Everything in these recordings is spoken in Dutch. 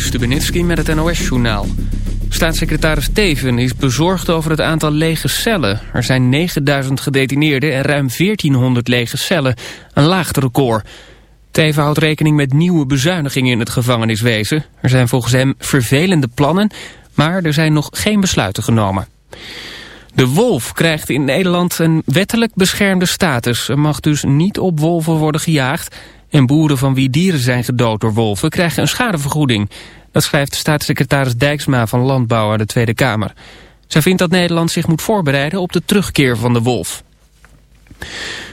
Stubenitski met het NOS-journaal. Staatssecretaris Teven is bezorgd over het aantal lege cellen. Er zijn 9000 gedetineerden en ruim 1400 lege cellen. Een laagte record. Teven houdt rekening met nieuwe bezuinigingen in het gevangeniswezen. Er zijn volgens hem vervelende plannen, maar er zijn nog geen besluiten genomen. De wolf krijgt in Nederland een wettelijk beschermde status. Er mag dus niet op wolven worden gejaagd... En boeren van wie dieren zijn gedood door wolven krijgen een schadevergoeding. Dat schrijft staatssecretaris Dijksma van Landbouw aan de Tweede Kamer. Zij vindt dat Nederland zich moet voorbereiden op de terugkeer van de wolf.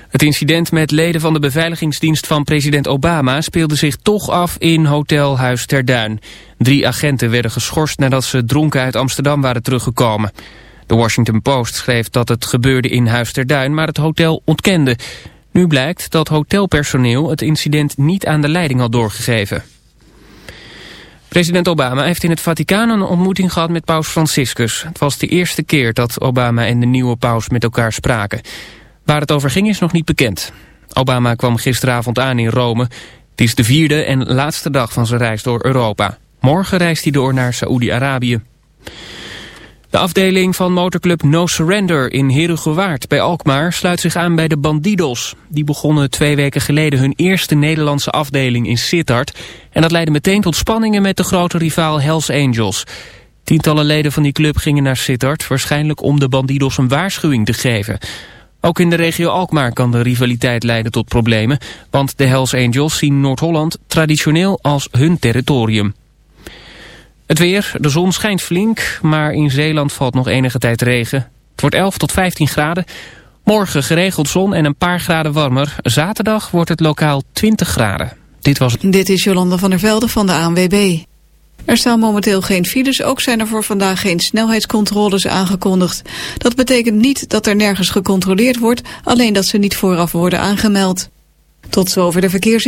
Het incident met leden van de beveiligingsdienst van president Obama speelde zich toch af in Hotel Huis ter Duin. Drie agenten werden geschorst nadat ze dronken uit Amsterdam waren teruggekomen. De Washington Post schreef dat het gebeurde in Huis ter Duin, maar het hotel ontkende. Nu blijkt dat hotelpersoneel het incident niet aan de leiding had doorgegeven. President Obama heeft in het Vaticaan een ontmoeting gehad met paus Franciscus. Het was de eerste keer dat Obama en de nieuwe paus met elkaar spraken. Waar het over ging is nog niet bekend. Obama kwam gisteravond aan in Rome. Het is de vierde en laatste dag van zijn reis door Europa. Morgen reist hij door naar Saoedi-Arabië. De afdeling van motorclub No Surrender in Herugewaard bij Alkmaar sluit zich aan bij de Bandidos. Die begonnen twee weken geleden hun eerste Nederlandse afdeling in Sittard. En dat leidde meteen tot spanningen met de grote rivaal Hells Angels. Tientallen leden van die club gingen naar Sittard, waarschijnlijk om de Bandidos een waarschuwing te geven. Ook in de regio Alkmaar kan de rivaliteit leiden tot problemen, want de Hells Angels zien Noord-Holland traditioneel als hun territorium. Het weer, de zon schijnt flink, maar in Zeeland valt nog enige tijd regen. Het wordt 11 tot 15 graden. Morgen geregeld zon en een paar graden warmer. Zaterdag wordt het lokaal 20 graden. Dit was Dit is Jolanda van der Velde van de ANWB. Er staan momenteel geen files, ook zijn er voor vandaag geen snelheidscontroles aangekondigd. Dat betekent niet dat er nergens gecontroleerd wordt, alleen dat ze niet vooraf worden aangemeld. Tot zover de verkeers...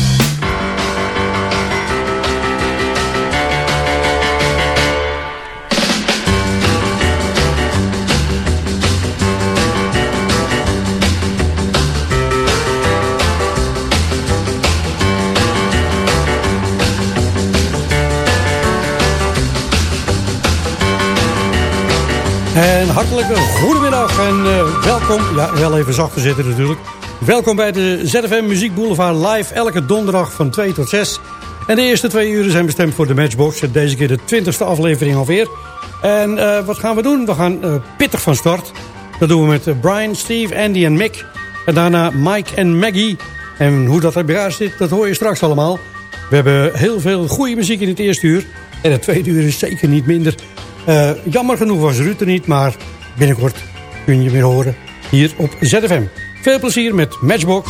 En hartelijke goedemiddag en uh, welkom. Ja, wel even zachter zitten natuurlijk. Welkom bij de ZFM Muziek Boulevard live elke donderdag van 2 tot 6. En de eerste twee uren zijn bestemd voor de Matchbox. Deze keer de twintigste aflevering alweer. En uh, wat gaan we doen? We gaan uh, pittig van start. Dat doen we met Brian, Steve, Andy en Mick. En daarna Mike en Maggie. En hoe dat erbij zit, dat hoor je straks allemaal. We hebben heel veel goede muziek in het eerste uur. En het tweede uur is zeker niet minder. Eh, jammer genoeg was Ruud er niet, maar binnenkort kun je weer horen hier op ZFM. Veel plezier met Matchbox.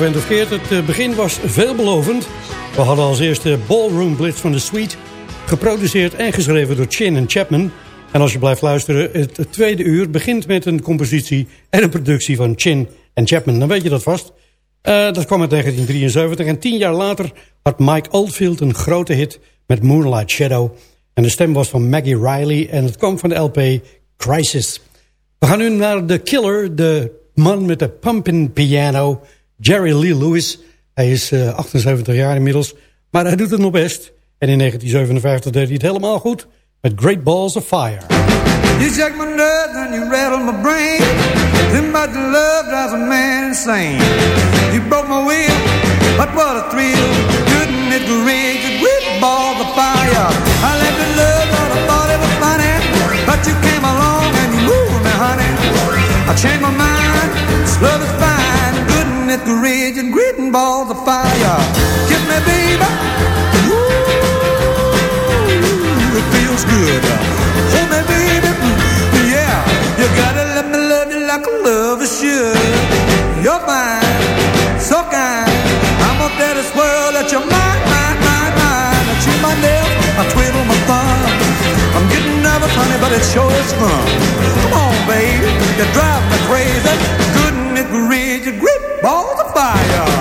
of het eh, begin was veelbelovend. We hadden als eerste Ballroom Blitz van de Suite... geproduceerd en geschreven door Chin en Chapman. En als je blijft luisteren, het tweede uur begint met een compositie... en een productie van Chin en Chapman. Dan weet je dat vast. Eh, dat kwam uit 1973 en tien jaar later had Mike Oldfield een grote hit... met Moonlight Shadow. En de stem was van Maggie Riley en het kwam van de LP Crisis. We gaan nu naar The Killer, de man met de pumping piano... Jerry Lee Lewis. Hij is uh, 78 jaar inmiddels, maar hij doet het nog best. En in 1957 deed hij het helemaal goed met Great Balls of Fire. You check my nerves and you rattle my brain. Too much love drives a man insane. You broke my will, but what a thrill. Couldn't it and great balls of fire? Kiss me, baby. Ooh, it feels good. Hold me, baby. Yeah, you gotta let me love you like a lover should. You're fine, so kind. I'm up there this world that you're mine, mine, mine, mine. I chew my nails, I twiddle my thumb. I'm getting nervous, honey, but it sure is fun. Come on, baby, you drive me crazy big ridge, great balls of fire.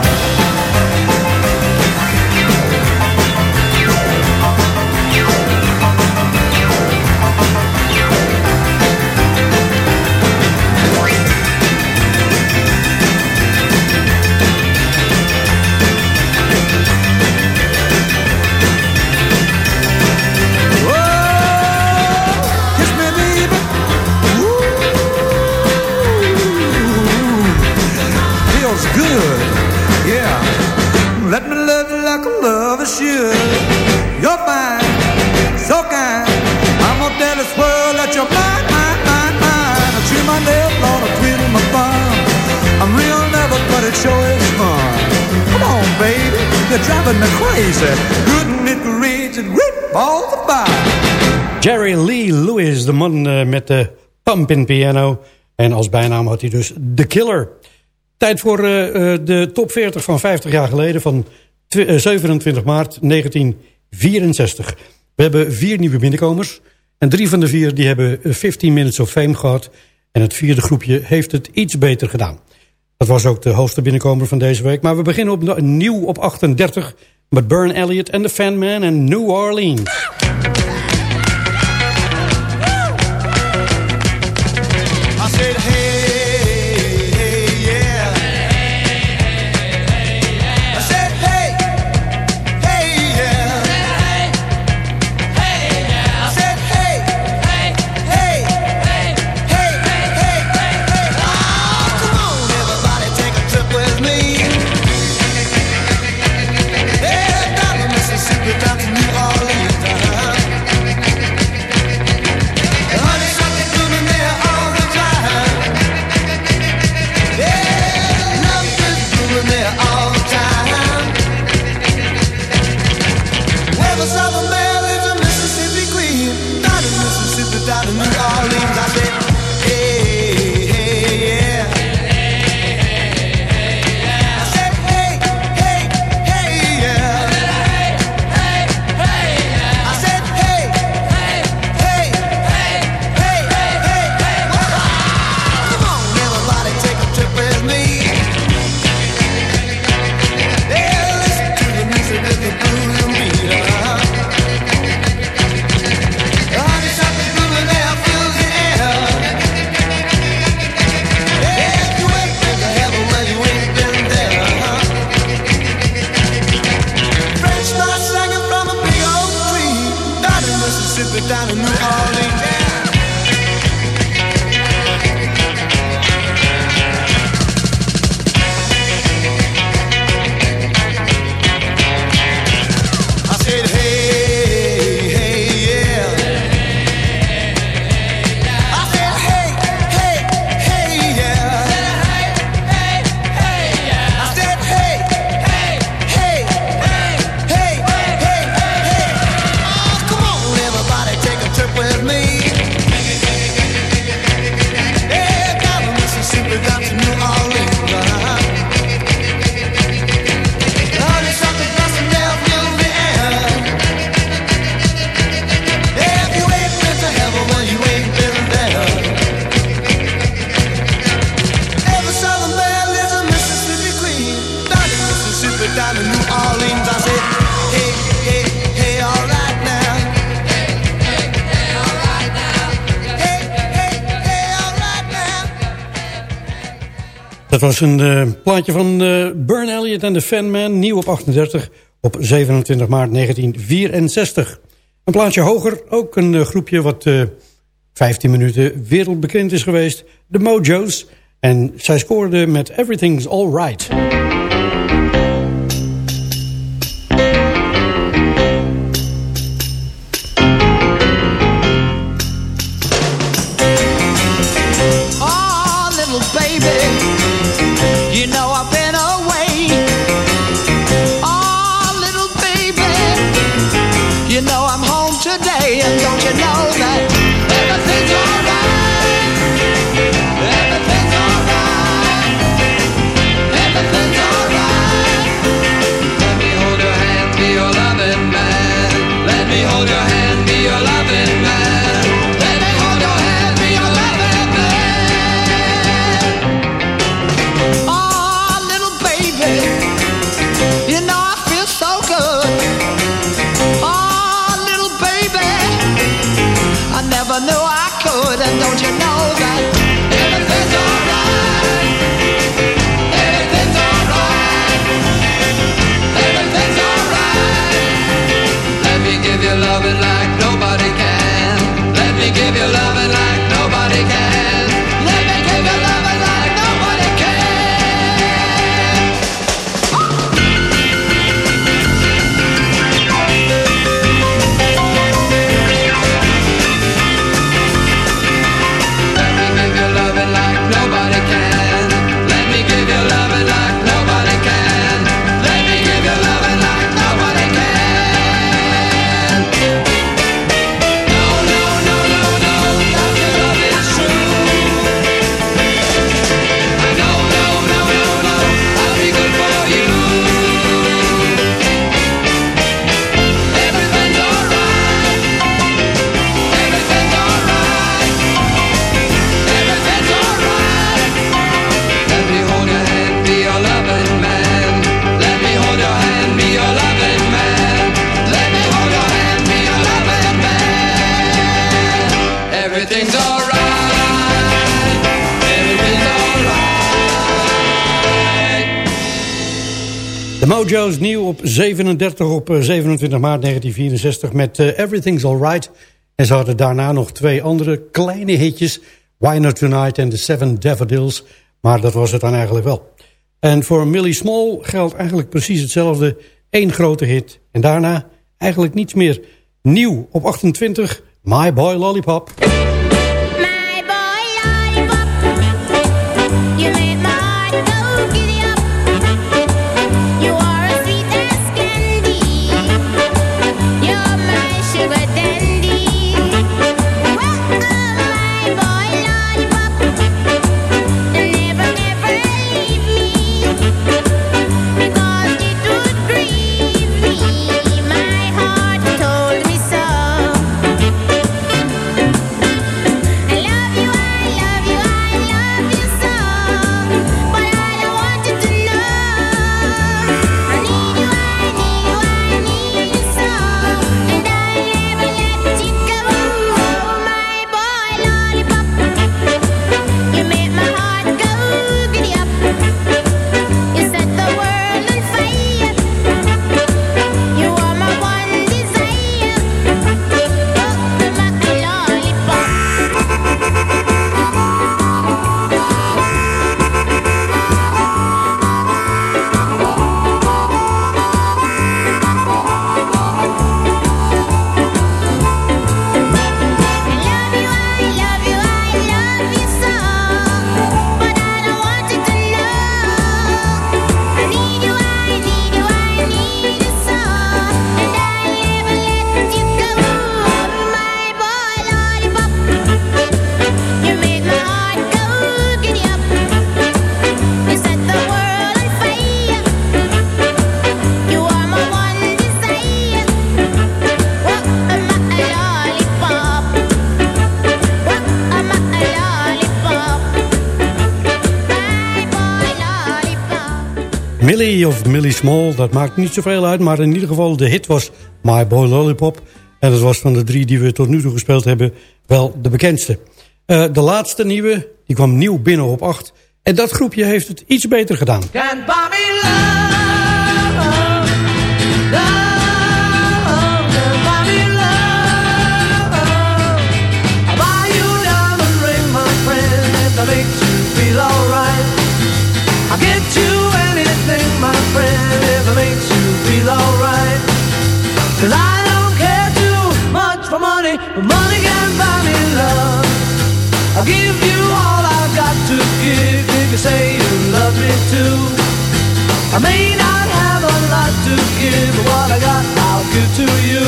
Baby? Jerry Lee Lewis, de man eh, met de pumping piano. En als bijnaam had hij dus The Killer. Tijd voor eh, eh, de top 40 van 50 jaar geleden van 27 maart 1964. We hebben vier nieuwe binnenkomers. En drie van de vier die hebben eh, 15 Minutes of Fame gehad. En het vierde groepje heeft het iets beter gedaan. Dat was ook de hoogste binnenkomer van deze week. Maar we beginnen op, nieuw op 38 met Burn Elliott en The Fan en New Orleans. Een uh, plaatje van uh, Burn Elliott en de Fanman, nieuw op 38 op 27 maart 1964. Een plaatje hoger, ook een uh, groepje wat 15 minuten wereldbekend is geweest, de Mojo's. En zij scoorde met Everything's Alright. hold your hand. Mojo's nieuw op 37 op 27 eh, maart 1964 met uh, Everything's Alright. En ze hadden daarna nog twee andere kleine hitjes. Why Not Tonight en The Seven Daffodils. Maar dat was het dan eigenlijk wel. En voor Millie Small geldt eigenlijk precies hetzelfde. Eén grote hit. En daarna eigenlijk niets meer. Nieuw op 28, My Boy Lollipop. Millie of Millie Small, dat maakt niet zoveel uit. Maar in ieder geval, de hit was My Boy Lollipop. En dat was van de drie die we tot nu toe gespeeld hebben wel de bekendste. Eh, de laatste nieuwe, die kwam nieuw binnen op acht. En dat groepje heeft het iets beter gedaan. I may not have a lot to give, but what I got I'll give to you.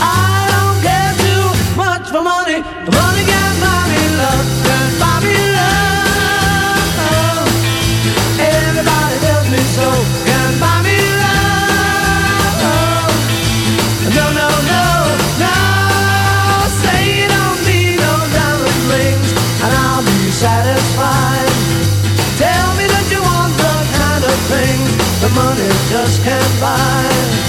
I don't care too much for money. just can't buy.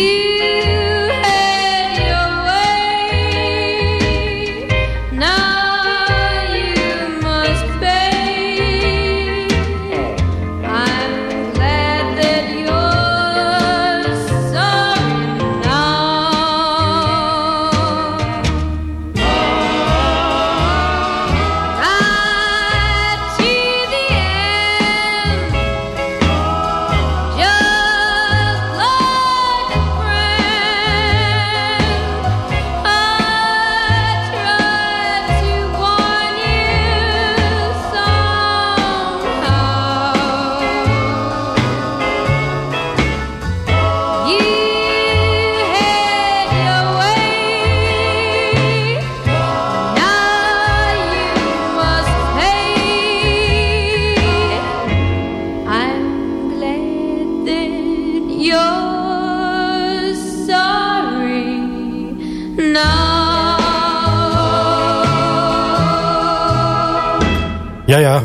you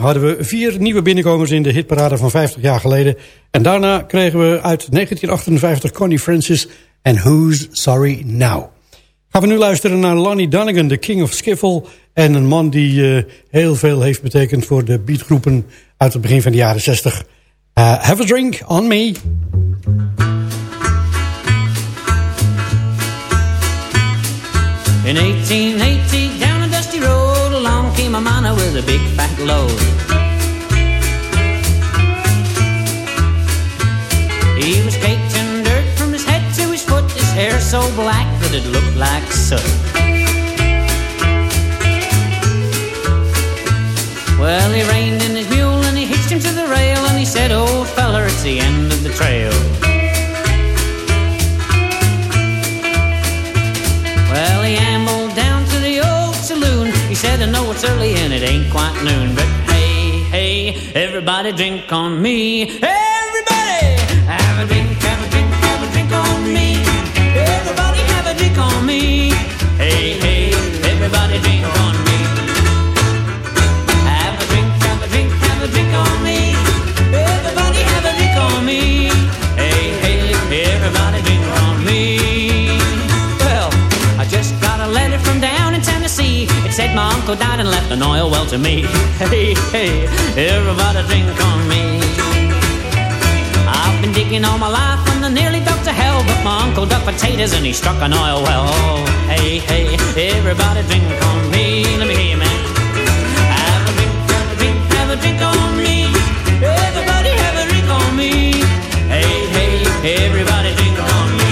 hadden we vier nieuwe binnenkomers in de hitparade van 50 jaar geleden. En daarna kregen we uit 1958 Connie Francis en Who's Sorry Now. Gaan we nu luisteren naar Lonnie Donegan, de king of skiffle. En een man die eh, heel veel heeft betekend voor de beatgroepen uit het begin van de jaren 60. Eh, have a drink on me. In 1818 my mind, I a big fat load. He was caked in dirt from his head to his foot, his hair so black that it looked like soot. Well, he reined in his mule and he hitched him to the rail and he said, old feller, it's the end of the trail. Quite noon, but hey, hey, everybody drink on me. Everybody, have a drink, my uncle died and left an oil well to me. Hey, hey, everybody drink on me. I've been digging all my life and I nearly dug to hell, but my uncle dug potatoes and he struck an oil well. Hey, hey, everybody drink on me. Let me hear you, man. Have a drink, have a drink, have a drink on me. Everybody have a drink on me. Hey, hey, everybody drink on me.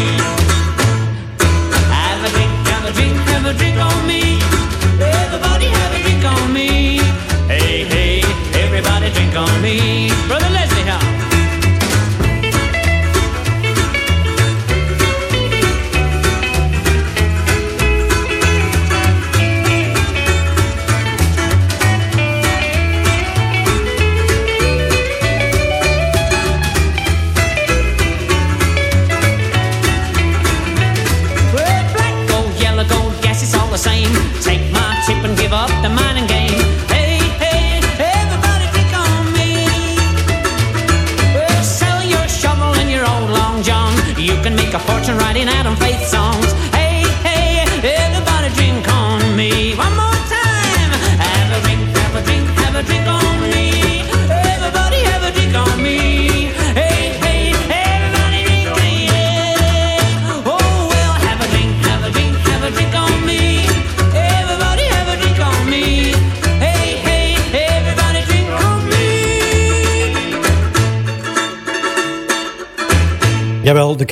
Have a drink, have a drink, have a drink on me. On me. Brother shining out on faith song.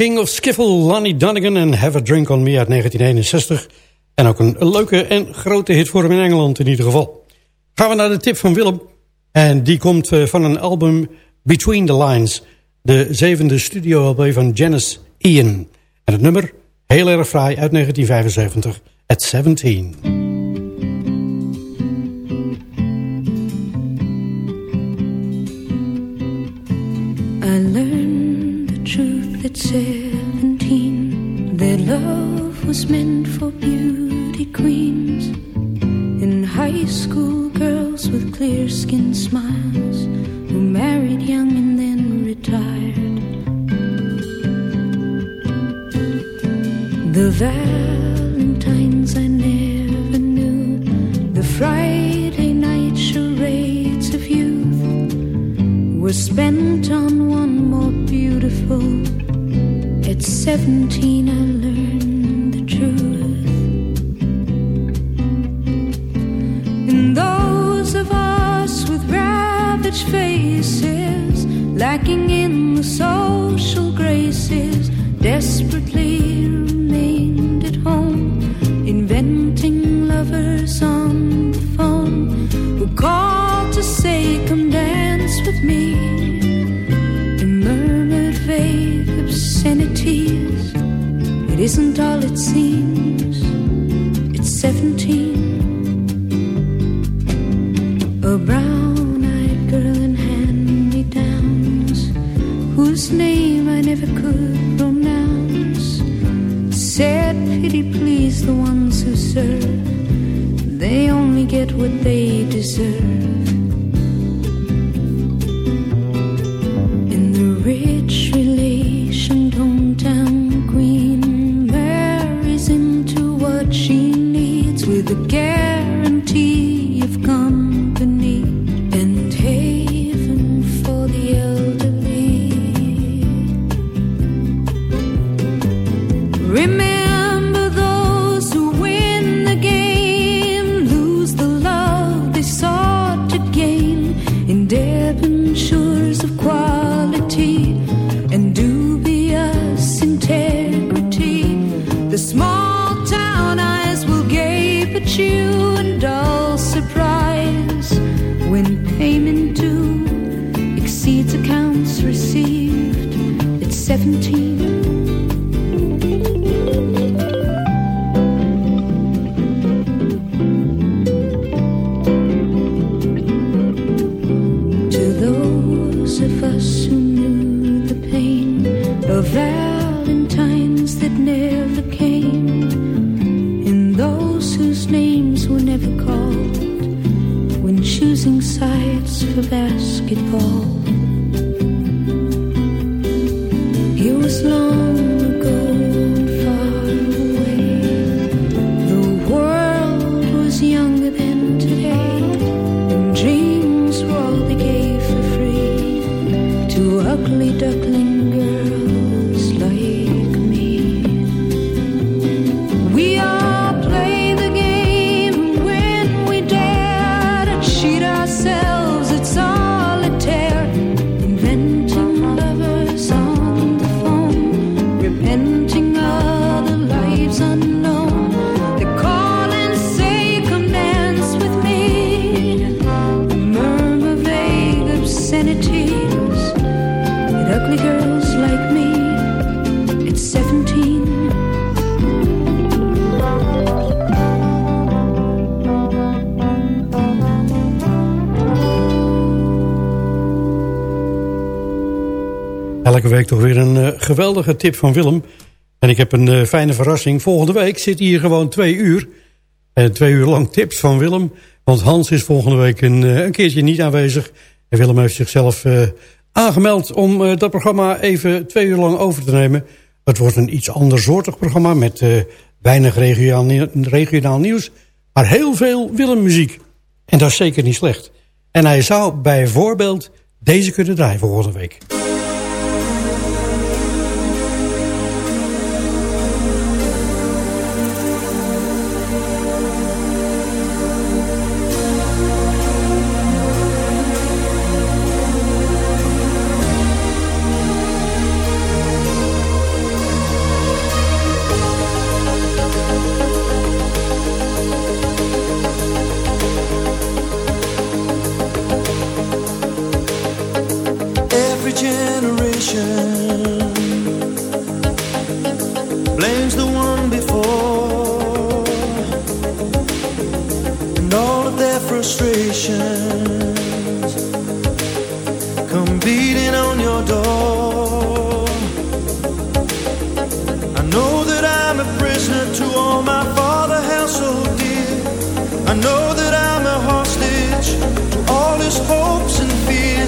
King of Skiffle, Lonnie Donegan en Have a Drink on Me uit 1961. En ook een leuke en grote hit voor hem in Engeland in ieder geval. Gaan we naar de tip van Willem. En die komt eh, van een album Between the Lines. De zevende studio-LP van Janice Ian. En het nummer, heel erg fraai, uit 1975, At 17. I learned the truth at seventeen. Their love was meant for beauty queens. And high school girls with clear skin smiles Who married young and then retired. The Valentines I never knew. The Friday night charades of youth were spent on one more beautiful. At seventeen, I learned the truth. And those of us with ravaged faces, lacking in the social graces, desperately remained at home, inventing lovers on the phone who called to say, Come dance with me. Isn't all it seems. It's seventeen. A brown eyed girl in hand me downs, whose name I never could pronounce. Said, Pity please the ones who serve. They only get what they deserve. Week toch weer een eh, geweldige tip van Willem. En ik heb een eh, fijne verrassing. Volgende week zit hier gewoon twee uur. En twee uur lang tips van Willem. Want Hans is volgende week een, eh, een keertje niet aanwezig. En Willem heeft zichzelf eh, aangemeld om eh, dat programma even twee uur lang over te nemen. Het wordt een iets andersoortig programma met eh, weinig regionaal, regionaal nieuws. Maar heel veel Willem-muziek. En dat is zeker niet slecht. En hij zou bijvoorbeeld deze kunnen draaien volgende week. Generation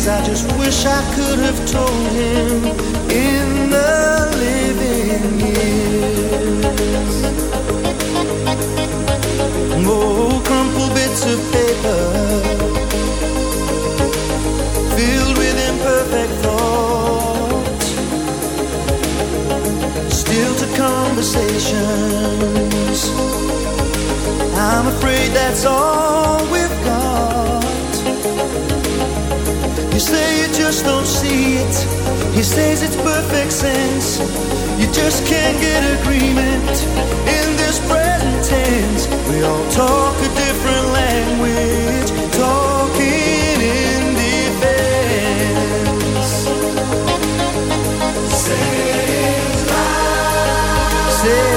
I just wish I could have told him in the living years. Oh, crumpled bits of paper filled with imperfect thoughts, still to conversations. I'm afraid that's all we've say you just don't see it. He says it's perfect sense. You just can't get agreement in this present tense. We all talk a different language, talking in defense. Say it loud. Say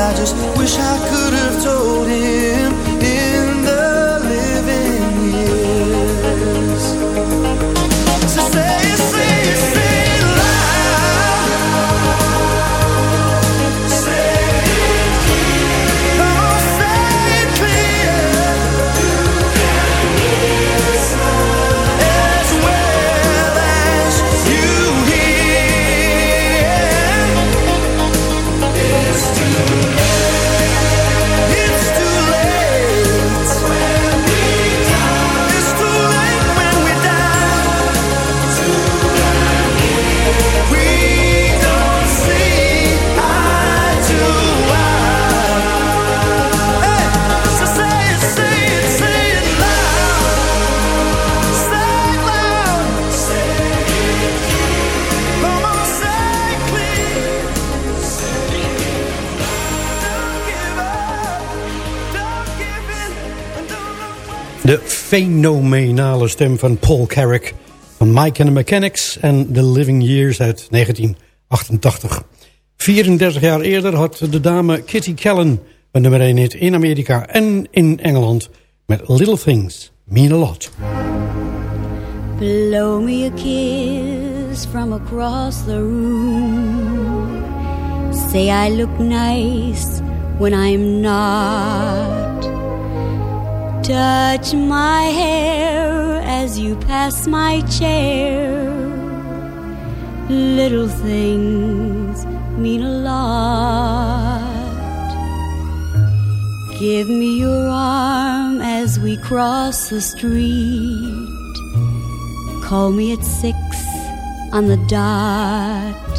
I just wish I could have told him fenomenale stem van Paul Carrick van Mike and the Mechanics en The Living Years uit 1988. 34 jaar eerder had de dame Kitty Callan een nummer 1 hit in Amerika en in Engeland met Little Things Mean a Lot. Blow me a kiss from across the room. Say I look nice when I'm not. Touch my hair as you pass my chair. Little things mean a lot. Give me your arm as we cross the street. Call me at six on the dot.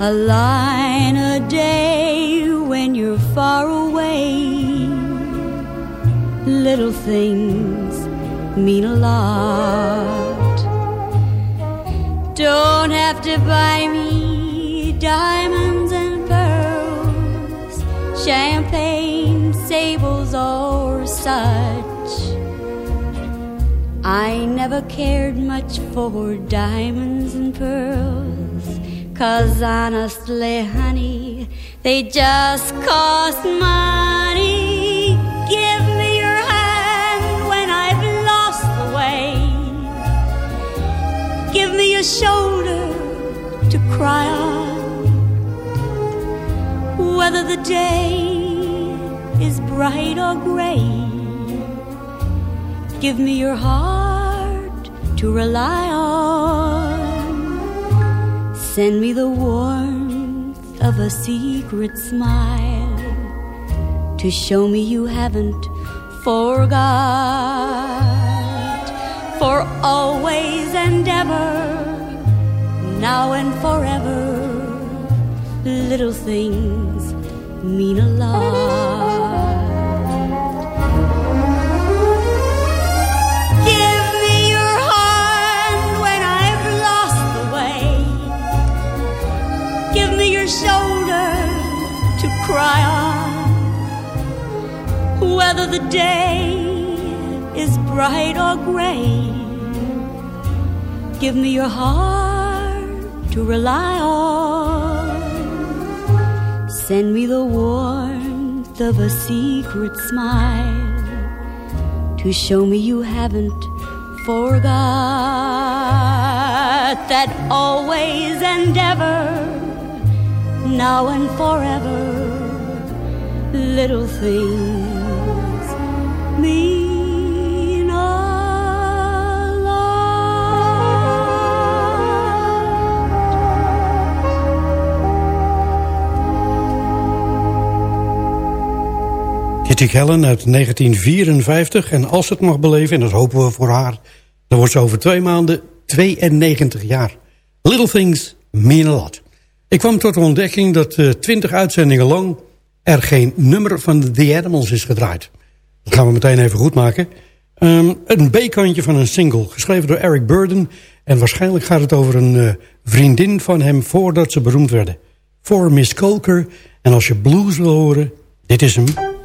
A line a day when you're far away. Little things mean a lot. Don't have to buy me diamonds and pearls, champagne, sables, or such. I never cared much for diamonds and pearls. Cause honestly, honey, they just cost money. Me a shoulder to cry on. Whether the day is bright or gray. Give me your heart to rely on. Send me the warmth of a secret smile to show me you haven't forgot. For always and ever, now and forever, little things mean a lot. Give me your hand when I've lost the way. Give me your shoulder to cry on. Whether the day is bright or gray, give me your heart to rely on. Send me the warmth of a secret smile to show me you haven't forgot that always and ever, now and forever, little things Kitty Helen uit 1954. En als ze het mag beleven, en dat hopen we voor haar... dan wordt ze over twee maanden 92 jaar. Little things mean a lot. Ik kwam tot de ontdekking dat eh, uh, 20 uitzendingen lang... er geen nummer van The Animals is gedraaid. Dat gaan we meteen even goed maken. Ehm, een B-kantje van een single, geschreven door Eric Burden... en waarschijnlijk gaat het over een eh, vriendin van hem voordat ze beroemd werden. Voor Miss Colker, en als je blues wil horen, dit is hem...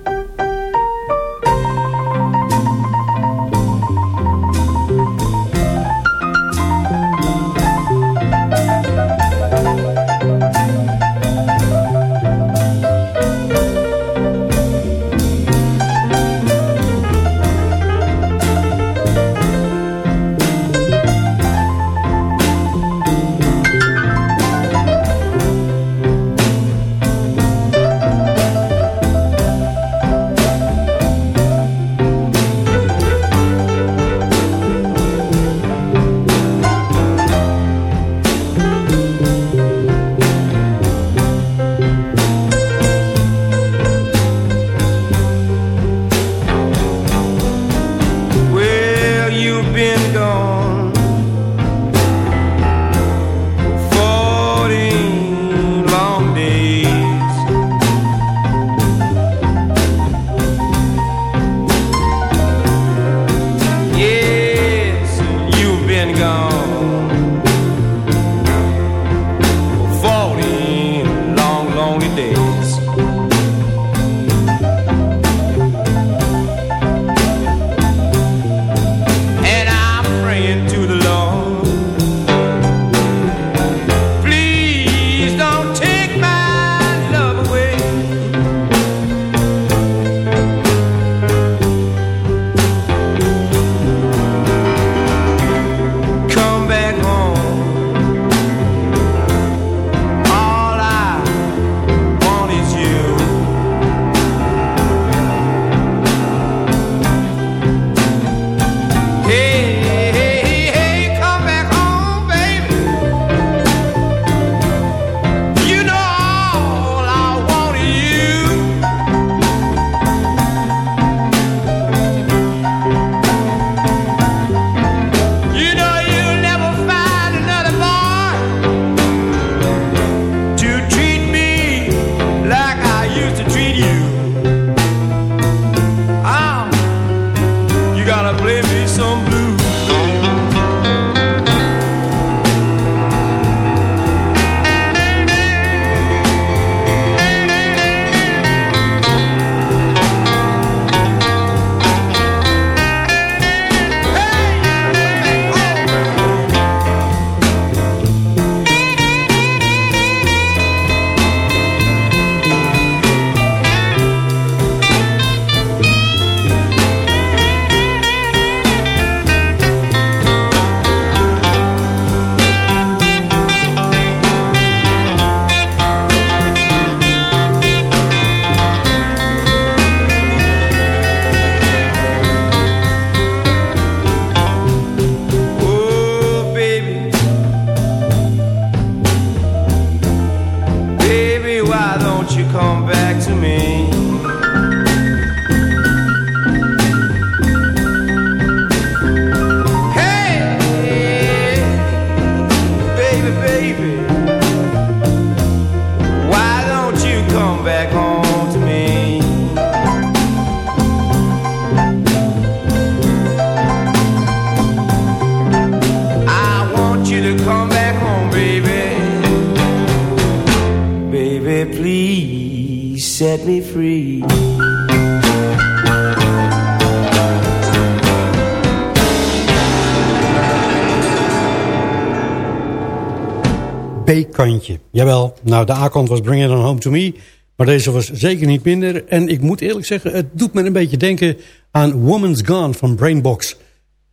Was Bring It On Home To Me. Maar deze was zeker niet minder. En ik moet eerlijk zeggen, het doet me een beetje denken aan Woman's Gone van Brainbox.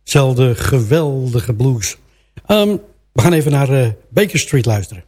Zelfde geweldige blues. Ehm, we gaan even naar eh, Baker Street luisteren.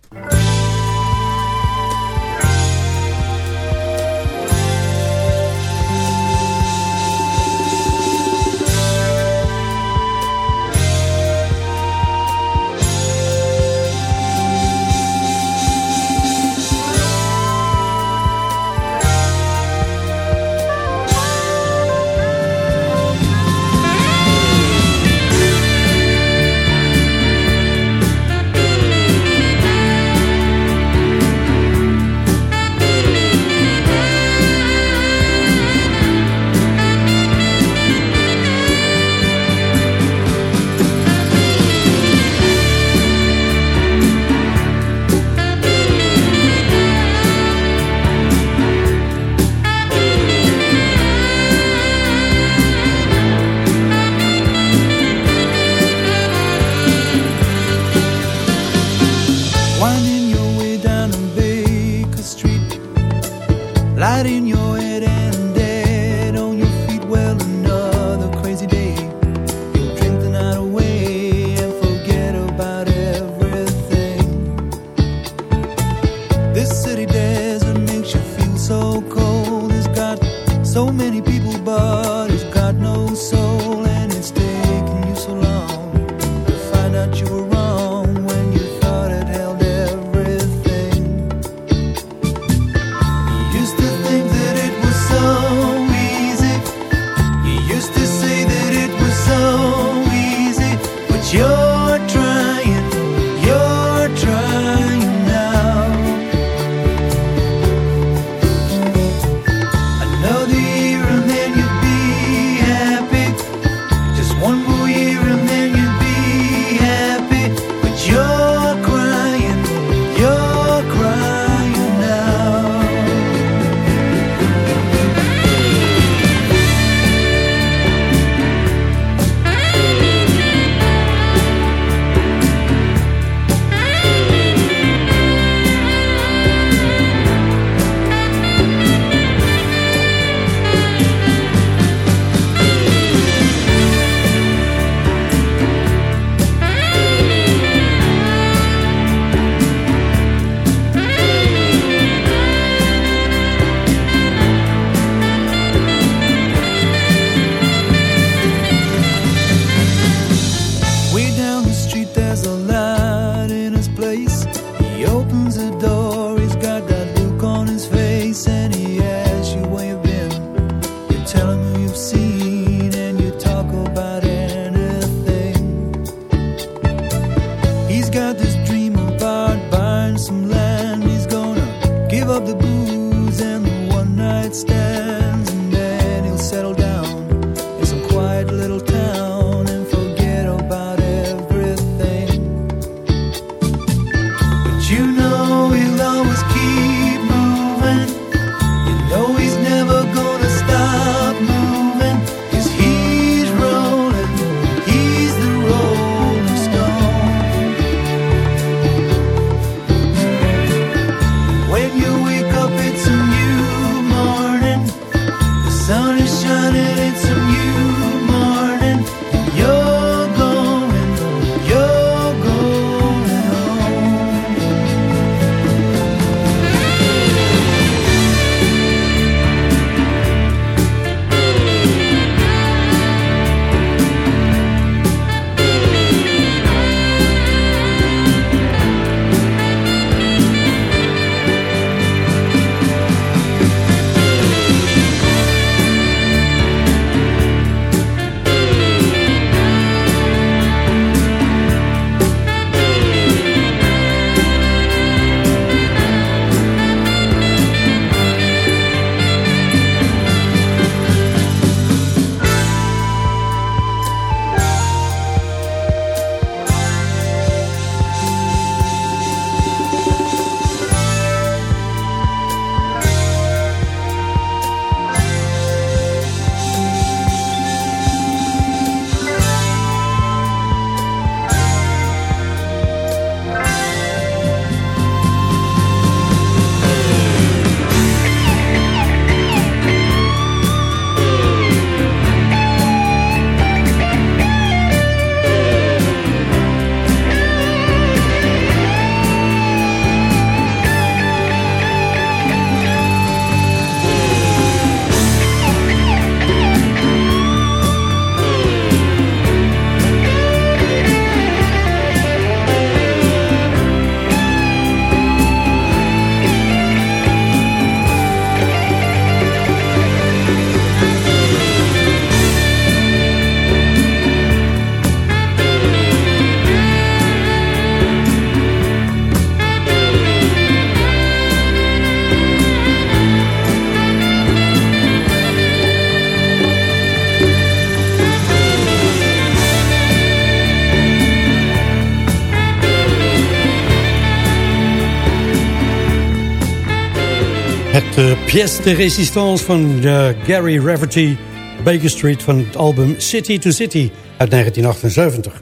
Pièce de résistance van eh, Gary Rafferty, Baker Street van het album City to City uit 1978.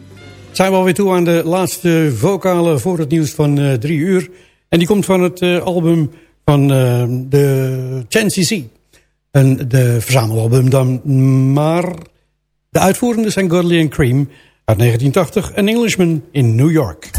Zijn we alweer toe aan de laatste vocale voor het nieuws van eh, drie uur. En die komt van het eh, album van de Chancy C, En de verzamelalbum dan maar... De uitvoerende zijn Godly and Cream uit 1980 een Englishman in New York.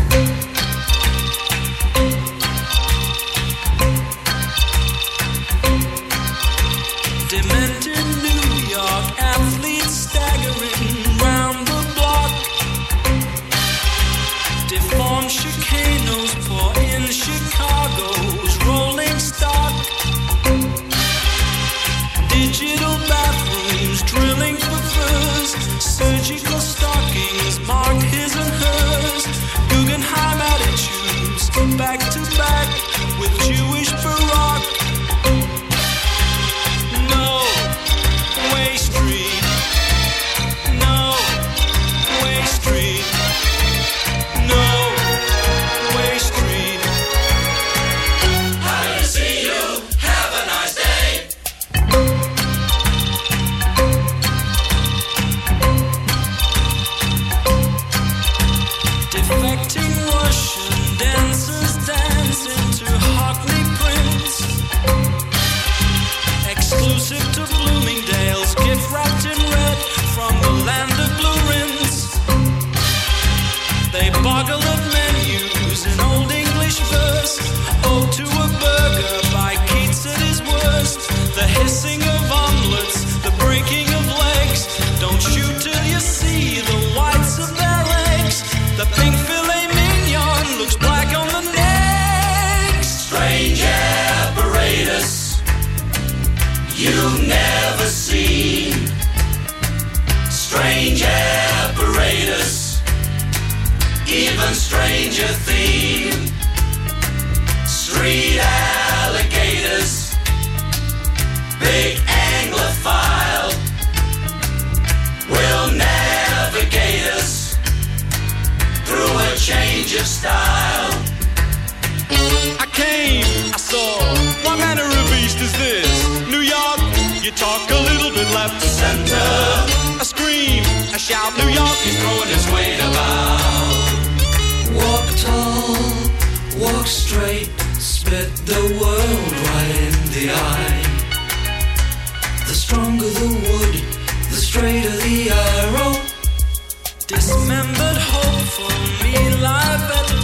You've never seen Strange apparatus, even stranger things. You talk a little bit left to center. A scream, a shout, New York is throwing its weight about. Walk tall, walk straight, spit the world right in the eye. The stronger the wood, the straighter the arrow. Dismembered hope for me, live at the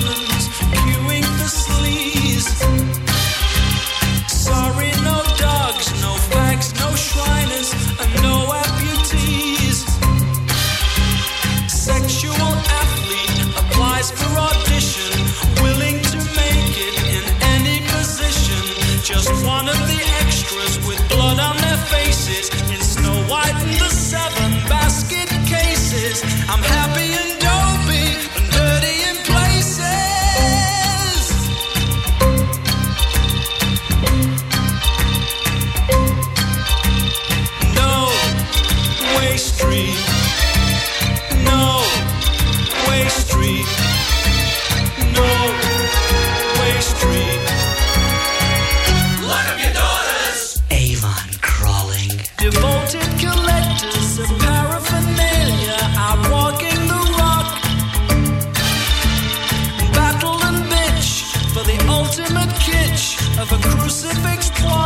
I'm happy. crucifix twice.